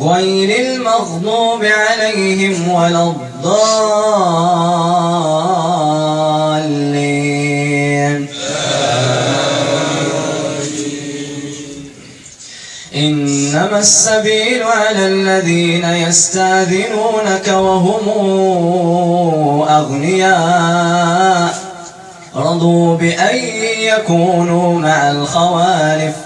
غير المغضوب عليهم ولا الضالين. إنما السبيل على الذين يستاذنونك وهم أغنياء. رضوا بأن يكونوا مع الخوالف.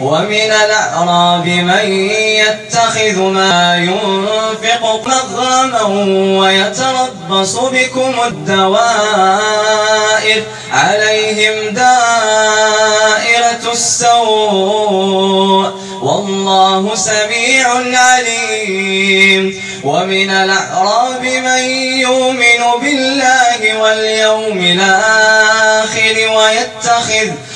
ومن الأعراب من يتخذ ما ينفق مغرما ويتربص بكم الدوائر عليهم دائرة السوء والله سميع عليم ومن الأعراب من يؤمن بالله واليوم الآخر ويتخذ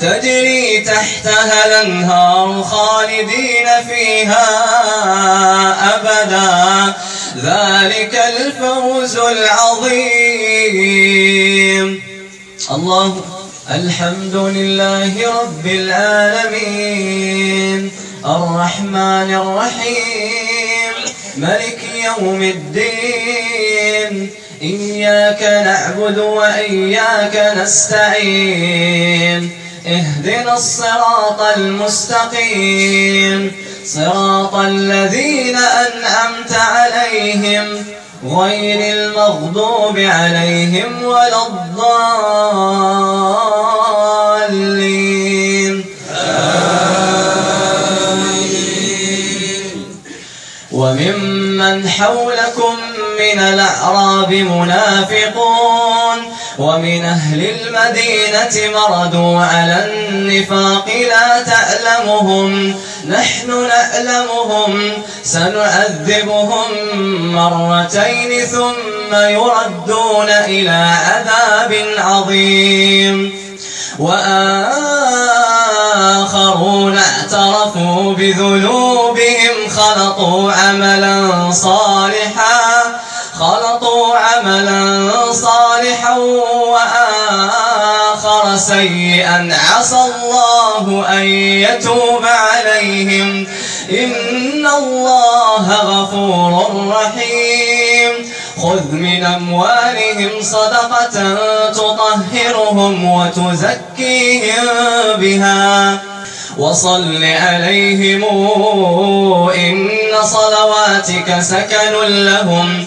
تجري تحتها الأنهار خالدين فيها أبدا. ذلك الفوز العظيم. الله الحمد لله رب العالمين. الرحمن الرحيم. ملك يوم الدين. إياك نعبد وإياك نستعين. اهدنا الصراط المستقيم. صراط الذين أنعمت عليهم غير المغضوب عليهم ولا الضالين. وممن حولكم من الأعراب منافقون. ومن أهل المدينة مردوا على النفاق لا تعلمهم نحن نعلمهم سنعذبهم مرتين ثم يردون إلى عذاب عظيم. وآخرون اعترفوا بذنوبهم خلطوا عملا صالحا. خلطوا عملا صالحا وآخر سيئا. عسى الله أن يتوب عليهم. إن الله غفور رحيم. خذ من أموالهم صدقة تطهرهم وتزكيهم بها. وصل عليهم إن صلواتك سكن لهم.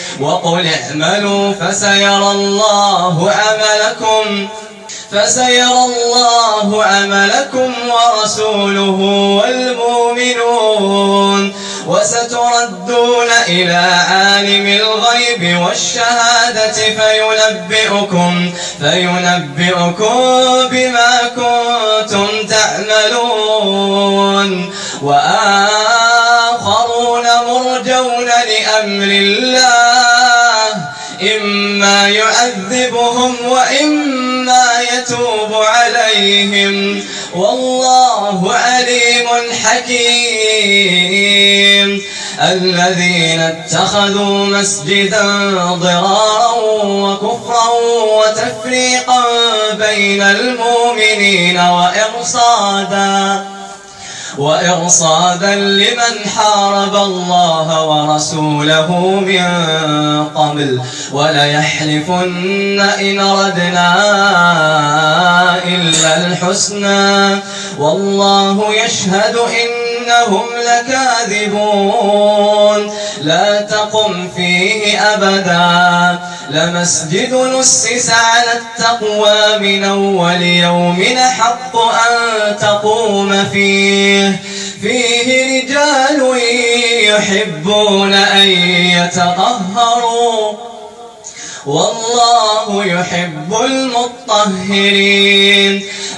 وقل اعملوا فسيرى الله عملكم فسيرى الله عملكم ورسوله والمؤمنون وستردون إلى عالم الغيب والشهادة فينبئكم, فينبئكم بما كنتم تعملون وآخرون مرجون لأمر الله يعذبهم وإما يتوب عليهم. والله عليم حكيم. الذين اتخذوا مسجدا ضرارا وكفرا وتفريقا بين المؤمنين وإرصادا وإرصادا لمن حارب الله ورسوله من قبل. وليحلفن إن ردنا إلا الحسنى. والله يشهد إنهم لكاذبون. لا تقم فيه أبدا. لمسجد نسس على التقوى من أول يوم حق أن تقوم فيه. فيه رجال يحبون أن يتطهروا. والله يحب المطهرين.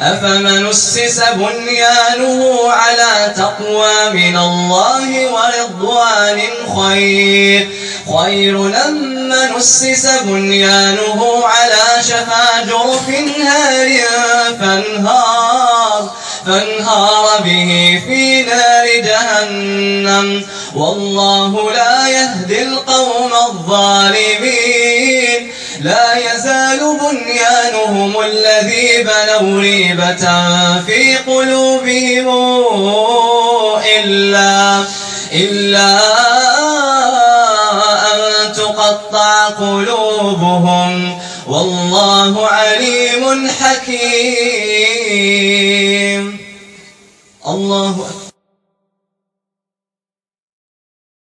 أفمن أسس بنيانه على تقوى من الله ورضوان خير؟ خير لما نسس بنيانه على شفا جرف هار فانهار فانهار به في نار جهنم. والله لا يهدي القوم الظالمين. لا يزال بنيانهم الذي بنوا ريبة في قلوبهم إلا, إلا أن تقطع قلوبهم والله عليم حكيم. الله أكبر.